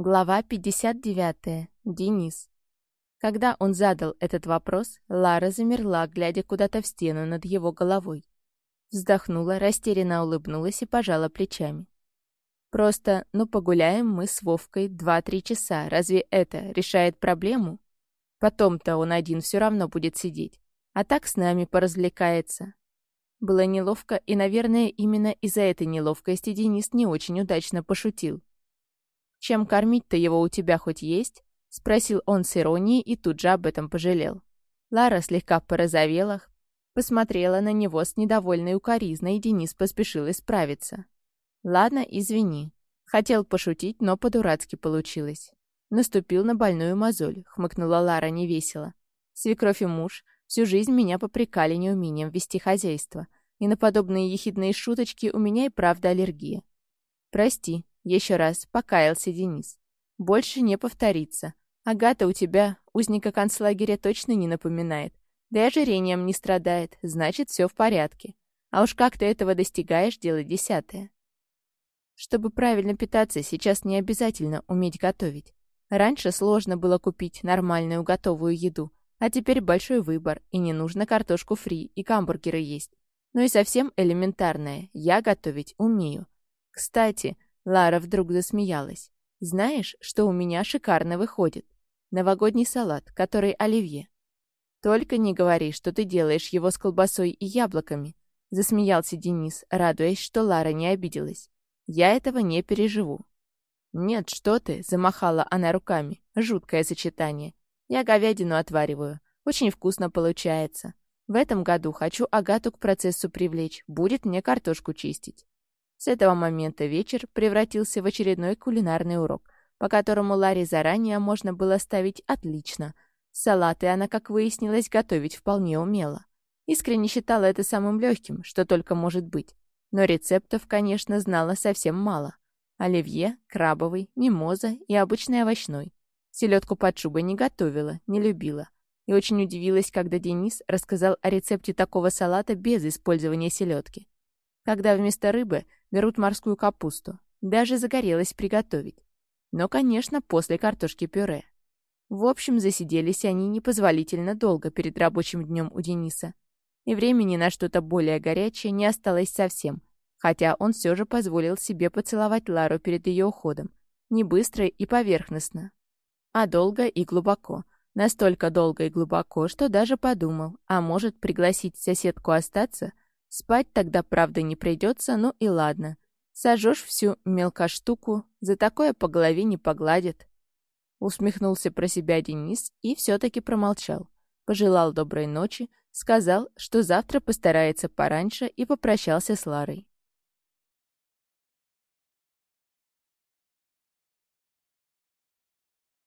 Глава 59. Денис. Когда он задал этот вопрос, Лара замерла, глядя куда-то в стену над его головой. Вздохнула, растерянно улыбнулась и пожала плечами. «Просто, ну погуляем мы с Вовкой два-три часа. Разве это решает проблему? Потом-то он один все равно будет сидеть. А так с нами поразвлекается». Было неловко, и, наверное, именно из-за этой неловкости Денис не очень удачно пошутил. «Чем кормить-то его у тебя хоть есть?» — спросил он с иронией и тут же об этом пожалел. Лара слегка порозовела, посмотрела на него с недовольной укоризной, и Денис поспешил исправиться. «Ладно, извини. Хотел пошутить, но по-дурацки получилось. Наступил на больную мозоль», — хмыкнула Лара невесело. «Свекровь и муж всю жизнь меня попрекали неумением вести хозяйство, и на подобные ехидные шуточки у меня и правда аллергия. Прости, еще раз покаялся Денис. Больше не повторится. Агата у тебя узника концлагеря точно не напоминает. Да и ожирением не страдает, значит, все в порядке. А уж как ты этого достигаешь, дело десятое. Чтобы правильно питаться, сейчас не обязательно уметь готовить. Раньше сложно было купить нормальную готовую еду, а теперь большой выбор, и не нужно картошку фри и гамбургеры есть. Ну и совсем элементарное, я готовить умею. Кстати, Лара вдруг засмеялась. «Знаешь, что у меня шикарно выходит? Новогодний салат, который оливье». «Только не говори, что ты делаешь его с колбасой и яблоками», — засмеялся Денис, радуясь, что Лара не обиделась. «Я этого не переживу». «Нет, что ты», — замахала она руками. «Жуткое сочетание. Я говядину отвариваю. Очень вкусно получается. В этом году хочу Агату к процессу привлечь. Будет мне картошку чистить». С этого момента вечер превратился в очередной кулинарный урок, по которому Ларе заранее можно было ставить «отлично». Салаты она, как выяснилось, готовить вполне умела. Искренне считала это самым легким, что только может быть. Но рецептов, конечно, знала совсем мало. Оливье, крабовый, мимоза и обычный овощной. Селедку под шубой не готовила, не любила. И очень удивилась, когда Денис рассказал о рецепте такого салата без использования селедки. Когда вместо рыбы берут морскую капусту. Даже загорелась приготовить. Но, конечно, после картошки-пюре. В общем, засиделись они непозволительно долго перед рабочим днем у Дениса. И времени на что-то более горячее не осталось совсем, хотя он все же позволил себе поцеловать Лару перед ее уходом. Не быстро и поверхностно, а долго и глубоко. Настолько долго и глубоко, что даже подумал, а может пригласить соседку остаться — Спать тогда, правда, не придется, ну и ладно. Сожжешь всю мелкоштуку, за такое по голове не погладят. Усмехнулся про себя Денис и все-таки промолчал. Пожелал доброй ночи, сказал, что завтра постарается пораньше и попрощался с Ларой.